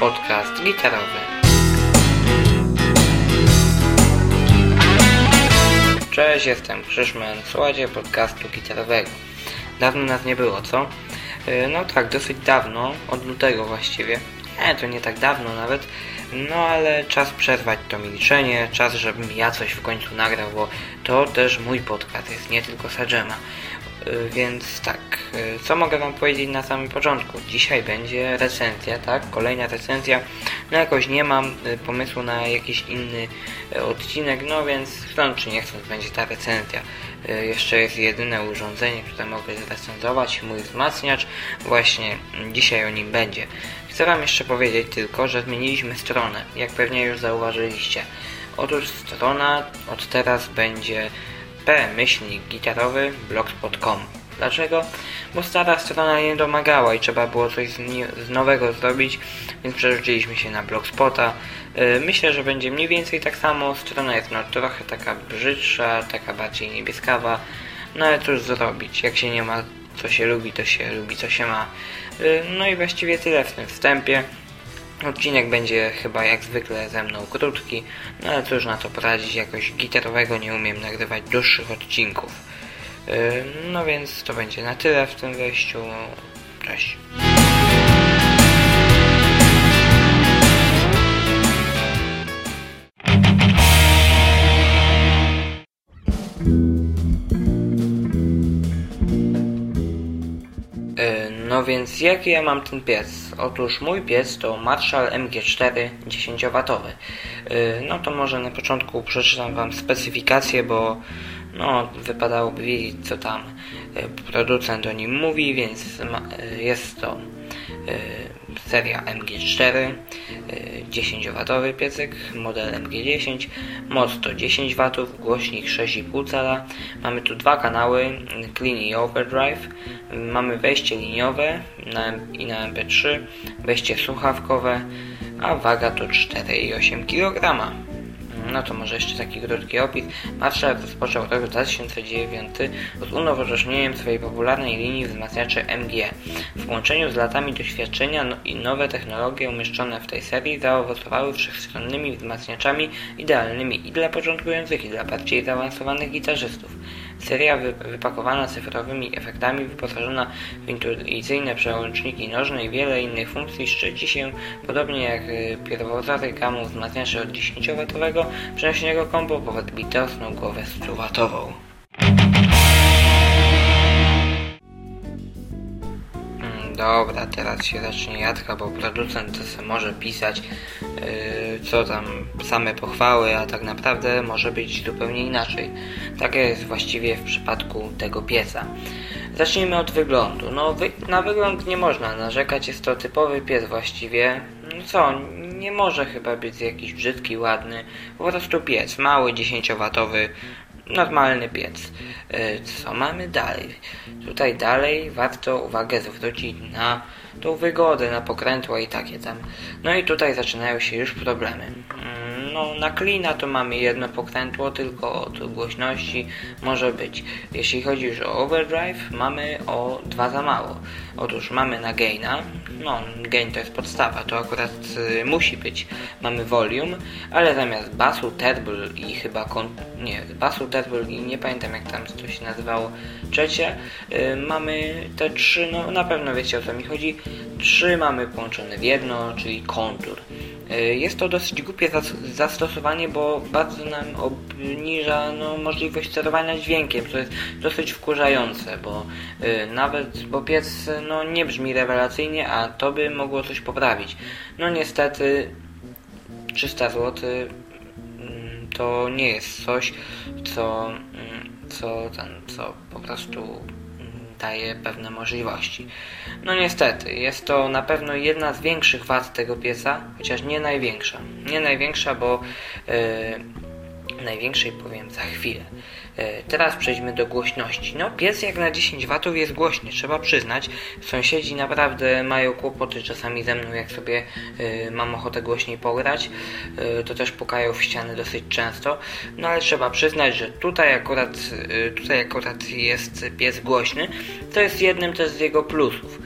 podcast gitarowy. Cześć, jestem Krzyszman, słuchajcie podcastu gitarowego. Dawno nas nie było, co? Yy, No tak, dosyć dawno, od lutego właściwie. Nie, to nie tak dawno nawet. No ale czas przerwać to milczenie, czas, żebym ja coś w końcu nagrał, bo to też mój podcast jest, nie tylko Sajema. Y, Więc tak, y, co mogę Wam powiedzieć na samym początku? Dzisiaj będzie recenzja, tak? Kolejna recenzja. No jakoś nie mam y, pomysłu na jakiś inny odcinek, no więc chcąc czy nie chcąc będzie ta recenzja. Jeszcze jest jedyne urządzenie, które mogę zrecenzować, mój wzmacniacz. Właśnie mm, dzisiaj o nim będzie. Chcę Wam jeszcze powiedzieć tylko, że zmieniliśmy stronę, jak pewnie już zauważyliście. Otóż strona od teraz będzie p-gitarowy blogspot.com. Dlaczego? Bo stara strona nie domagała i trzeba było coś z, z nowego zrobić, więc przerzuciliśmy się na blogspota. Yy, Myślę, że będzie mniej więcej tak samo. Strona jest no trochę taka brzydsza, taka bardziej niebieskawa. No ale cóż zrobić, jak się nie ma co się lubi, to się lubi co się ma. Yy, No i właściwie tyle w tym wstępie. Odcinek będzie chyba jak zwykle ze mną krótki, no ale cóż na to poradzić, jakoś gitarowego nie umiem nagrywać dłuższych odcinków. Yy, No więc to będzie na tyle w tym wejściu. Cześć. Więc jaki ja mam ten piec? Otóż mój piec to Marshall MG4 10W. Yy, No to może na początku przeczytam Wam specyfikację, bo no, wypadałoby wiedzieć co tam yy, producent o nim mówi, więc yy, jest to yy, seria MG4, yy, 10W piecyk, model MG10, moc to 10 W, głośnik 6,5 cala. Mamy tu dwa kanały, clean i overdrive. Mamy wejście liniowe na, i na MP3, wejście słuchawkowe, a waga to 4,8 kg. No to może jeszcze taki krótki opis. Marshall rozpoczął rok 2009 z unowocześnieniem swojej popularnej linii wzmacniaczy MG. W połączeniu z latami doświadczenia no i nowe technologie umieszczone w tej serii zaowocowały wszechstronnymi wzmacniaczami idealnymi i dla początkujących i dla bardziej zaawansowanych gitarzystów. Seria wy wypakowana cyfrowymi efektami, wyposażona w intuicyjne przełączniki nożne i wiele innych funkcji szczyci się, podobnie jak y, pierwowzorek gamą wzmacniaczy od 10W przenośnego kombo po bitosną głowę 100W. Dobra, teraz się zacznie jadka, bo producent może pisać yy, co tam, same pochwały, a tak naprawdę może być zupełnie inaczej. Tak jest właściwie w przypadku tego pieca. Zacznijmy od wyglądu. No, wy, na wygląd nie można narzekać, jest to typowy piec właściwie. No co, nie może chyba być jakiś brzydki, ładny. Po prostu piec, mały, 10W, normalny piec. Yy, Co mamy dalej? Tutaj dalej warto uwagę zwrócić na tą wygodę, na pokrętła i takie tam. No i tutaj zaczynają się już problemy. No, na klina to mamy jedno pokrętło, tylko od głośności może być. Jeśli chodzi już o overdrive, mamy o dwa za mało. Otóż mamy na gaina, no gain to jest podstawa, to akurat y, musi być. Mamy volume, ale zamiast basu, treble i chyba kon... nie, basu, treble i nie pamiętam jak tam to się nazywało trzecie, y, mamy te trzy, no na pewno wiecie o co mi chodzi, trzy mamy połączone w jedno, czyli kontur. Y, Jest to dosyć głupie zas- zastosowanie, bo bardzo nam obniża no, możliwość sterowania dźwiękiem, co jest dosyć wkurzające, bo y, nawet, bo piec no, nie brzmi rewelacyjnie, a to by mogło coś poprawić. No niestety 300 zł mm, to nie jest coś, co, mm, co, ten, co po prostu daje pewne możliwości. No niestety, jest to na pewno jedna z większych wad tego pieca, chociaż nie największa. Nie największa, bo e, największej powiem za chwilę. E, Teraz przejdźmy do głośności. No, piec jak na 10 W jest głośny, trzeba przyznać. Sąsiedzi naprawdę mają kłopoty czasami ze mną, jak sobie e, mam ochotę głośniej pograć. E, To też pukają w ściany dosyć często. No ale trzeba przyznać, że tutaj akurat, e, tutaj akurat jest piec głośny. To jest jednym też z jego plusów.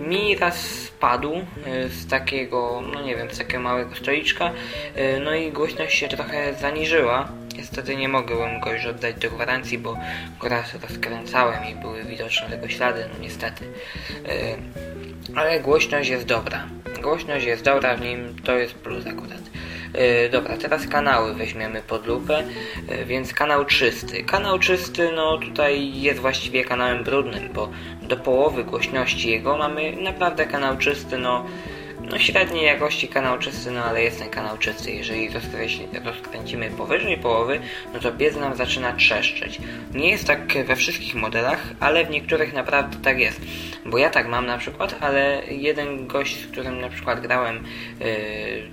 Mi raz spadł y, z takiego, no nie wiem, z takiego małego stoliczka, y, no i głośność się trochę zaniżyła. Niestety nie mogłem go już oddać do gwarancji, bo go raz rozkręcałem i były widoczne tego ślady, no niestety. Ale głośność jest dobra. Głośność jest dobra w nim, to jest plus akurat. Yy, dobra, teraz kanały weźmiemy pod lupę, yy, więc kanał czysty. Kanał czysty, no tutaj jest właściwie kanałem brudnym, bo do połowy głośności jego mamy naprawdę kanał czysty, no no średniej jakości kanał czysty, no ale jest ten kanał czysty. Jeżeli rozkręcimy powyżej połowy, no to piec nam zaczyna trzeszczeć. Nie jest tak we wszystkich modelach, ale w niektórych naprawdę tak jest. Bo ja tak mam na przykład, ale jeden gość, z którym na przykład grałem yy,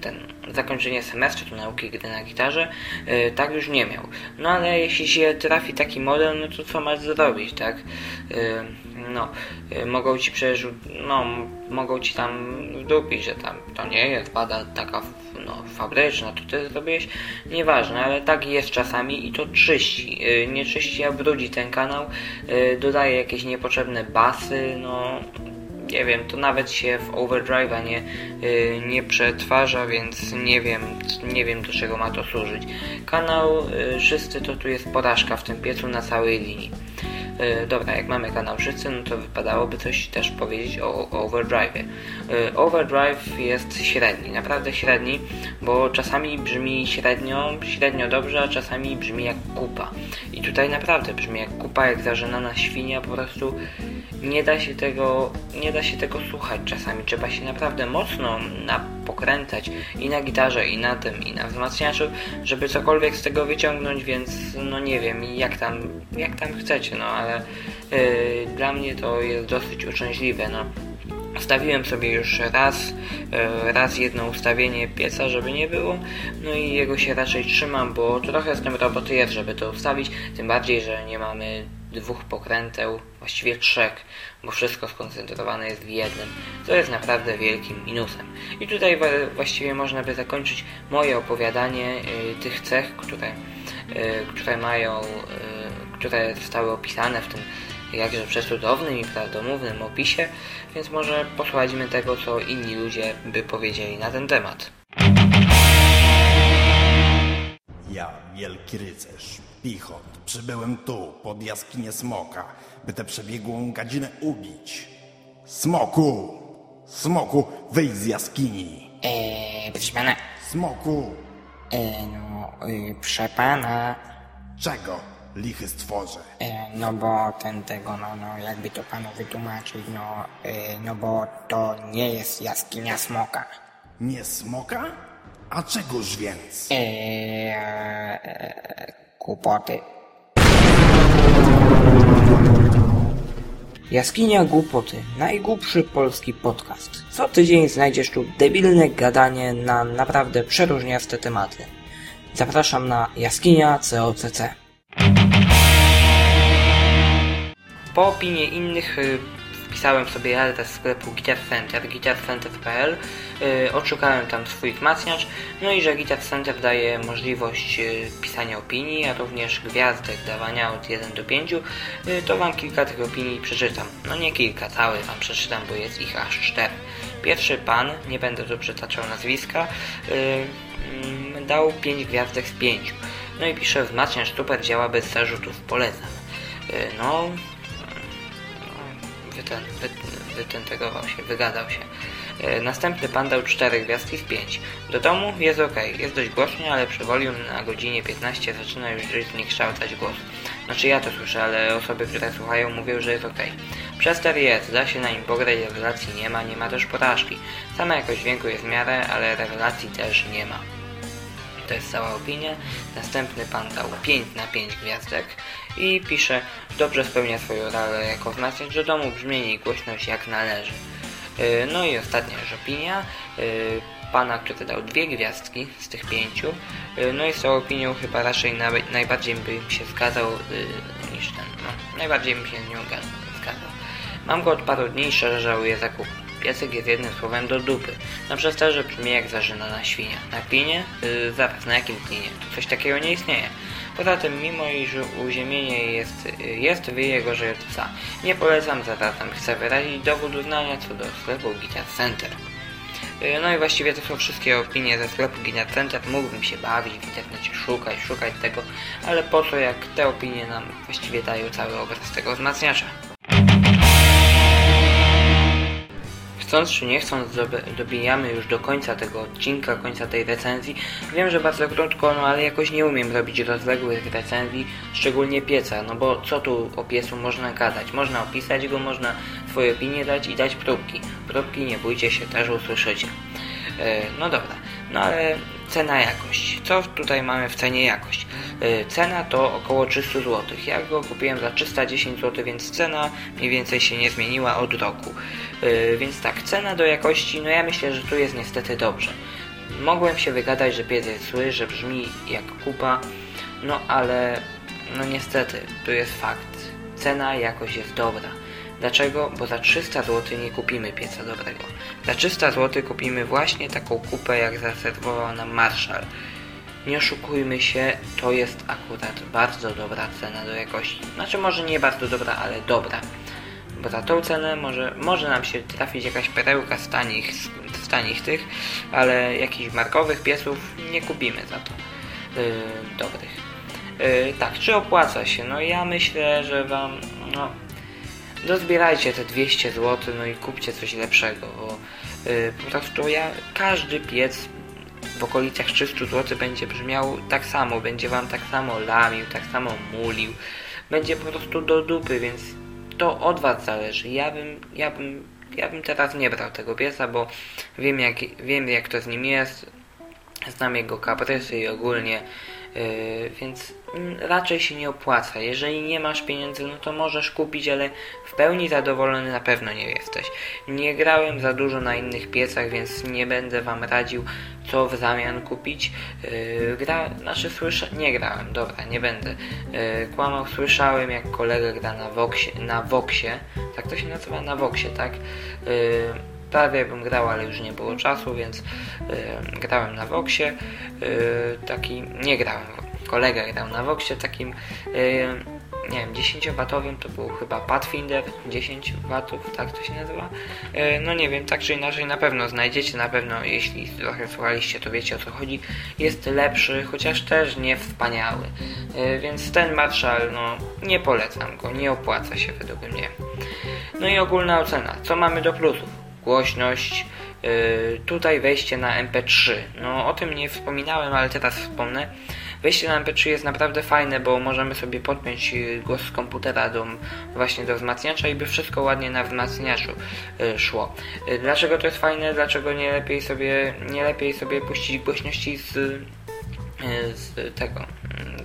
ten zakończenie semestru nauki gry na gitarze, yy, tak już nie miał. No ale jeśli się trafi taki model, no to co masz zrobić, tak? Yy, no, y, mogą ci przecież, no, mogą ci tam wdupić, że tam to nie jest wada taka no, fabryczna, to ty zrobiłeś, nieważne, ale tak jest czasami i to czyści, y, nie czyści, a brudzi ten kanał, y, dodaje jakieś niepotrzebne basy, no, nie wiem, to nawet się w overdrive'a nie, nie przetwarza, więc nie wiem, nie wiem do czego ma to służyć. Kanał czysty to tu jest porażka w tym piecu na całej linii. E, dobra, jak mamy kanał wszyscy, no to wypadałoby coś też powiedzieć o, o overdrive. E, overdrive jest średni, naprawdę średni, bo czasami brzmi średnio, średnio dobrze, a czasami brzmi jak kupa. I tutaj naprawdę brzmi jak kupa, jak zażenana świnia, po prostu nie da się tego, nie da się tego słuchać czasami. Trzeba się naprawdę mocno pokręcać i na gitarze, i na tym, i na wzmacniaczu, żeby cokolwiek z tego wyciągnąć, więc no nie wiem, jak tam, jak tam chcecie, no ale yy, dla mnie to jest dosyć uczęśliwe, no. Ustawiłem sobie już raz, yy, raz jedno ustawienie pieca, żeby nie było, no i jego się raczej trzymam, bo trochę z tym roboty jest, żeby to ustawić, tym bardziej, że nie mamy dwóch pokręteł, właściwie trzech, bo wszystko skoncentrowane jest w jednym, co jest naprawdę wielkim minusem. I tutaj właściwie można by zakończyć moje opowiadanie y, tych cech, które, y, które mają, y, które zostały opisane w tym jakże przecudownym i prawdomównym opisie, więc może posłuchajmy tego, co inni ludzie by powiedzieli na ten temat. Ja, wielki rycerz, Pichot, przybyłem tu, pod jaskinię Smoka, by tę przebiegłą gadzinę ubić. Smoku! Smoku, wyjdź z jaskini! Eee, proszę pana. Smoku! Eee, no, yy, proszę pana. Czego, lichy stworze? Eee, no bo ten tego, no, no, jakby to panu wytłumaczyć, no, yy, no bo to nie jest jaskinia smoka. Nie smoka? A czegoż więc? Eee, e, kłopoty. Jaskinia Głupoty. Najgłupszy polski podcast. Co tydzień znajdziesz tu debilne gadanie na naprawdę przeróżniaste tematy. Zapraszam na Jaskinia COCC. Po opinie innych y, wpisałem sobie adres sklepu Guitar Center, guitarcenter.pl, yy, odszukałem tam swój wzmacniacz, no i że Guitar Center daje możliwość yy, pisania opinii, a również gwiazdek dawania od 1 do 5, yy, to Wam kilka tych opinii przeczytam. No nie kilka, całe Wam przeczytam, bo jest ich aż 4. Pierwszy pan, nie będę tu przytaczał nazwiska, yy, dał 5 gwiazdek z 5. No i pisze, wzmacniacz super działa bez zarzutów, polecam. No, wyten, wy, wytentegował się, wygadał się. E, następny pan dał 4 gwiazdki z 5. Do domu jest ok, jest dość głośno, ale przy volume na godzinie 15 zaczyna już zniekształcać głos. Znaczy ja to słyszę, ale osoby, które słuchają mówią, że jest ok. Przester jest, da się na nim pograć, rewelacji nie ma, nie ma też porażki. Sama jakość dźwięku jest w miarę, ale rewelacji też nie ma. To jest cała opinia. Następny pan dał 5 na 5 gwiazdek i pisze, dobrze spełnia swoją rolę jako wzmacniacz do domu, brzmienie i głośność jak należy. Y, no i ostatnia już opinia y, pana, który dał dwie gwiazdki z tych pięciu. Y, no i z tą opinią chyba raczej najbardziej bym się zgadzał niż ten. No, najbardziej bym się z nią zgadzał. Mam go od paru dni i szczerze żałuję zakupu. Piesek jest jednym słowem do dupy. Na przesterze brzmi jak zażynana świnia. Na klinie? Yy, na jakim klinie? To coś takiego nie istnieje. Poza tym, mimo iż uziemienie jest, jest gorzej od psa, nie polecam zarazem. Chcę wyrazić dowód uznania co do sklepu Guitar Center. No i właściwie to są wszystkie opinie ze sklepu Guitar Center. Mógłbym się bawić w internecie, szukać, szukać tego, ale po co jak te opinie nam właściwie dają cały obraz tego wzmacniacza. Chcąc czy nie chcąc, dobijamy już do końca tego odcinka, końca tej recenzji. Wiem, że bardzo krótko, no ale jakoś nie umiem robić rozległych recenzji, szczególnie pieca, no bo co tu o piecu można gadać? Można opisać go, można swoje opinie dać i dać próbki. Próbki, nie bójcie się, też usłyszycie. E, no dobra, no ale cena jakość. Co tutaj mamy w cenie jakość? E, cena to około 300 zł. Ja go kupiłem za 310 zł, więc cena mniej więcej się nie zmieniła od roku. E, więc tak, cena do jakości, no ja myślę, że tu jest niestety dobrze. Mogłem się wygadać, że pies jest zły, że brzmi jak kupa, no ale no niestety, tu jest fakt. Cena jakość jest dobra. Dlaczego? Bo za 300 zł nie kupimy pieca dobrego. Za 300 zł kupimy właśnie taką kupę, jak zaserwował nam Marshall. Nie oszukujmy się, to jest akurat bardzo dobra cena do jakości. Znaczy może nie bardzo dobra, ale dobra. Bo za tą cenę może, może nam się trafić jakaś perełka z tanich, z tanich tych, ale jakichś markowych piesów nie kupimy za to. Yy, dobrych. Yy, tak, czy opłaca się? No ja myślę, że Wam no, dozbierajcie te 200 zł, no i kupcie coś lepszego, bo yy, po prostu ja, każdy piec w okolicach 300 zł będzie brzmiał tak samo, będzie Wam tak samo lamił, tak samo mulił, będzie po prostu do dupy, więc to od Was zależy. Ja bym, ja bym, ja bym teraz nie brał tego piesa, bo wiem jak, wiem jak to z nim jest, znam jego kaprysy i ogólnie więc mm, raczej się nie opłaca. Jeżeli nie masz pieniędzy, no to możesz kupić, ale w pełni zadowolony na pewno nie jesteś. Nie grałem za dużo na innych piecach, więc nie będę Wam radził, co w zamian kupić. Yy, gra, znaczy słysza, nie grałem, dobra, nie będę. Yy, kłamał, słyszałem jak kolega gra na Voxie, na Voxie, tak to się nazywa, na Voxie, tak? Prawie bym grał, ale już nie było czasu, więc yy, grałem na Voxie. Yy, taki, nie grałem, kolega grał na Voxie takim, yy, nie wiem, 10-watowym, to był chyba Pathfinder, 10 watów, tak to się nazywa. no nie wiem, tak czy inaczej na pewno znajdziecie, na pewno jeśli trochę słuchaliście, to wiecie o co chodzi. Jest lepszy, chociaż też nie wspaniały. więc ten Marshall, no nie polecam go, nie opłaca się według mnie. No i ogólna ocena. Co mamy do plusów? Głośność, yy, tutaj wejście na MP3. No o tym nie wspominałem, ale teraz wspomnę. Wejście na MP3 jest naprawdę fajne, bo możemy sobie podpiąć y, głos z komputera do, właśnie do wzmacniacza i by wszystko ładnie na wzmacniaczu yy, szło. Dlaczego to jest fajne? Dlaczego nie lepiej sobie, nie lepiej sobie puścić głośności z, y, z tego,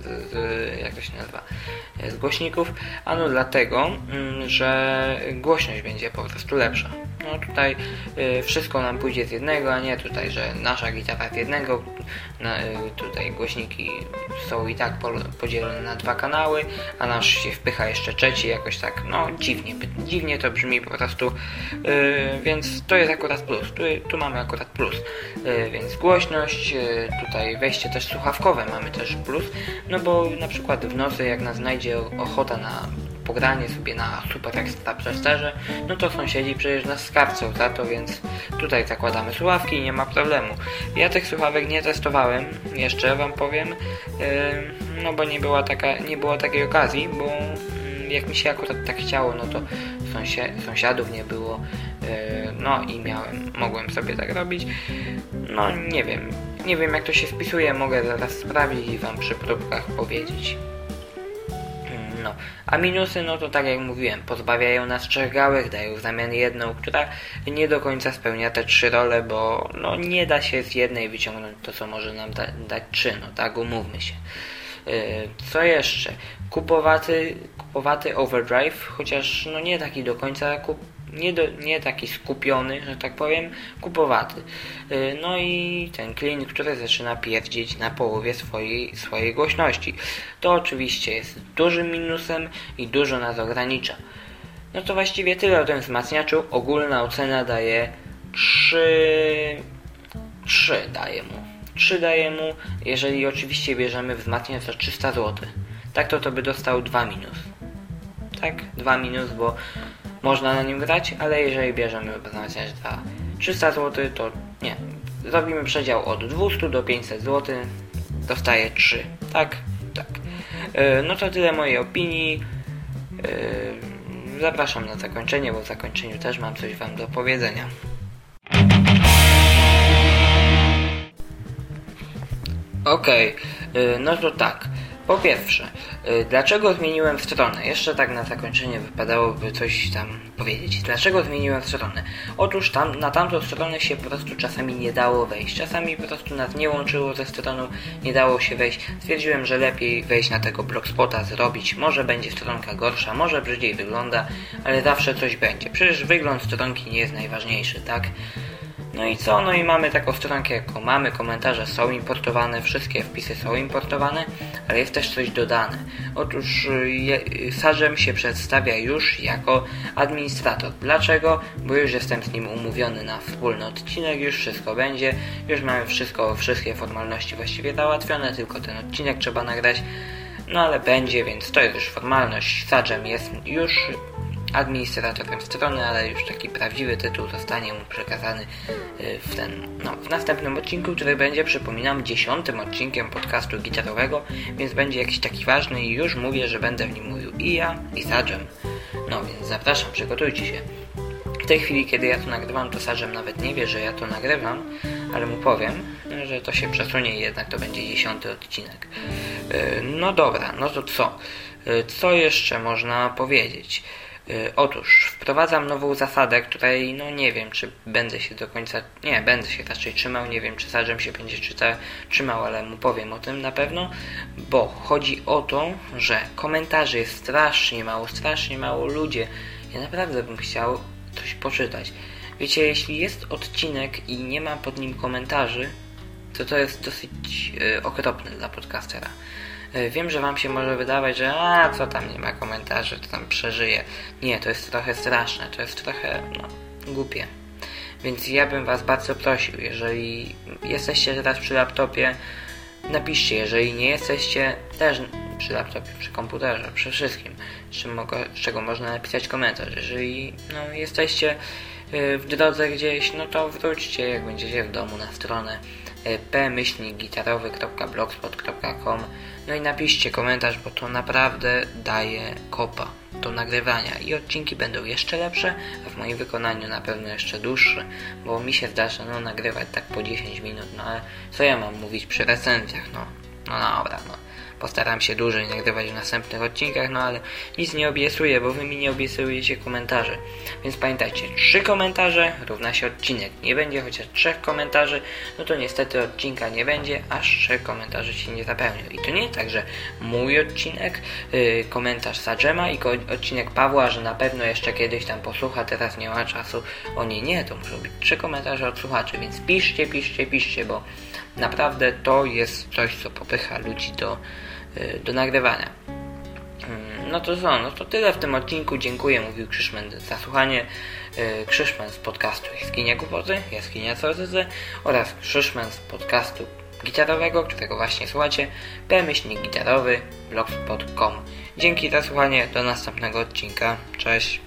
z, z, jak to się nazywa, z głośników? Ano dlatego, mm, że głośność będzie po prostu lepsza. No tutaj y, wszystko nam pójdzie z jednego, a nie tutaj, że nasza gitara z jednego, y, tutaj głośniki są i tak po, podzielone na dwa kanały, a nasz się wpycha jeszcze trzeci, jakoś tak, no dziwnie, dziwnie to brzmi po prostu, y, więc to jest akurat plus, tu, tu mamy akurat plus, y, więc głośność, y, tutaj wejście też słuchawkowe mamy też plus, no bo na przykład w nocy jak nas znajdzie ochota na pogranie sobie na super ekstra przesterze, no to sąsiedzi przecież nas skarcą za to, więc tutaj zakładamy słuchawki i nie ma problemu. Ja tych słuchawek nie testowałem, jeszcze wam powiem, yy, no bo nie była taka, nie było takiej okazji, bo yy, jak mi się akurat tak chciało, no to sąsiadów nie było, yy, no i miałem, mogłem sobie tak robić. No nie wiem, nie wiem jak to się spisuje, mogę zaraz sprawdzić i wam przy próbkach powiedzieć. No, a minusy, no to tak jak mówiłem, pozbawiają nas trzech gałek, dają w zamian jedną, która nie do końca spełnia te trzy role, bo no nie da się z jednej wyciągnąć to, co może nam da, dać trzy, no tak, umówmy się. Yy, co jeszcze? Kupowaty, kupowaty overdrive, chociaż no nie taki do końca kup nie, do, nie taki skupiony, że tak powiem, kupowaty. Y, no i ten klin, który zaczyna pierdzieć na połowie swojej, swojej głośności. To oczywiście jest dużym minusem i dużo nas ogranicza. No to właściwie tyle o tym wzmacniaczu. Ogólna ocena daje 3... 3 daje mu. 3 daję mu, jeżeli oczywiście bierzemy wzmacniacz za 300 zł. Tak to to by dostał 2 minus. Tak, 2 minus, bo można na nim grać, ale jeżeli bierzemy wzmacniacz za 300 zł, to nie. Zrobimy przedział od 200 do 500 zł, dostaje 3. Tak, tak. Yy, no to tyle mojej opinii. Yy, zapraszam na zakończenie, bo w zakończeniu też mam coś Wam do powiedzenia. Okej, okay. no to tak. Po pierwsze, y, dlaczego zmieniłem stronę? Jeszcze tak na zakończenie wypadałoby coś tam powiedzieć. Dlaczego zmieniłem stronę? Otóż tam, na tamtą stronę się po prostu czasami nie dało wejść. Czasami po prostu nas nie łączyło ze stroną, nie dało się wejść. Stwierdziłem, że lepiej wejść na tego blogspota, zrobić. Może będzie stronka gorsza, może brzydziej wygląda, ale zawsze coś będzie. Przecież wygląd stronki nie jest najważniejszy, tak? No i co? No i mamy taką stronkę, jaką mamy. Komentarze są importowane, wszystkie wpisy są importowane, ale jest też coś dodane. Otóż y, Sarzem się przedstawia już jako administrator. Dlaczego? Bo już jestem z nim umówiony na wspólny odcinek, już wszystko będzie, już mamy wszystko, wszystkie formalności właściwie załatwione, tylko ten odcinek trzeba nagrać. No ale będzie, więc to jest już formalność. Sarzem jest już administratorem strony, ale już taki prawdziwy tytuł zostanie mu przekazany y, w ten, no, w następnym odcinku, który będzie, przypominam, dziesiątym odcinkiem podcastu gitarowego, więc będzie jakiś taki ważny i już mówię, że będę w nim mówił i ja, i Sadżem. No więc zapraszam, przygotujcie się. W tej chwili, kiedy ja to nagrywam, to Sadżem nawet nie wie, że ja to nagrywam, ale mu powiem, że to się przesunie i jednak to będzie dziesiąty odcinek. Y, no dobra, no to co? Y, co jeszcze można powiedzieć? Y, otóż wprowadzam nową zasadę, której no nie wiem, czy będę się do końca, nie, będę się raczej trzymał, nie wiem, czy Sarzem się będzie czyta, trzymał, ale mu powiem o tym na pewno, bo chodzi o to, że komentarzy jest strasznie mało, strasznie mało ludzie. Ja naprawdę bym chciał coś poczytać. Wiecie, jeśli jest odcinek i nie ma pod nim komentarzy, to to jest dosyć yy, okropne dla podcastera. E, wiem, że Wam się może wydawać, że a co tam nie ma komentarzy, to tam przeżyje. Nie, to jest trochę straszne, to jest trochę no, głupie. Więc ja bym Was bardzo prosił, jeżeli jesteście teraz przy laptopie, napiszcie, jeżeli nie jesteście też przy laptopie, przy komputerze, przy wszystkim, z, czym z czego można napisać komentarz. Jeżeli no, jesteście e, w drodze gdzieś, no to wróćcie, jak będziecie w domu na stronę e, p-gitarowy.blogspot.com no i napiszcie komentarz, bo to naprawdę daje kopa do nagrywania i odcinki będą jeszcze lepsze, a w moim wykonaniu na pewno jeszcze dłuższe, bo mi się zdarza no nagrywać tak po 10 minut, no ale co ja mam mówić przy recenzjach, no, no dobra, no. Postaram się dłużej nagrywać w następnych odcinkach, no ale nic nie obiecuję, bo wy mi nie obiecujecie komentarzy. Więc pamiętajcie, trzy komentarze równa się odcinek. Nie będzie chociaż trzech komentarzy, no to niestety odcinka nie będzie, aż trzech komentarzy się nie zapełnią. I to nie tak, że mój odcinek, yy, komentarz Sadżema i odcinek Pawła, że na pewno jeszcze kiedyś tam posłucha, teraz nie ma czasu. O nie, nie, to muszą być trzy komentarze od słuchaczy, więc piszcie, piszcie, piszcie, bo naprawdę to jest coś, co popycha ludzi do do nagrywania. Mm, no to co, no to tyle w tym odcinku. Dziękuję, mówił Krzyszman za słuchanie. Y, Krzyszman z podcastu Jaskinia Głupoty, Jaskinia COZZ oraz Krzyszman z podcastu gitarowego, którego właśnie słuchacie, pmyślnik gitarowy blogspot.com. Dzięki za słuchanie, do następnego odcinka. Cześć!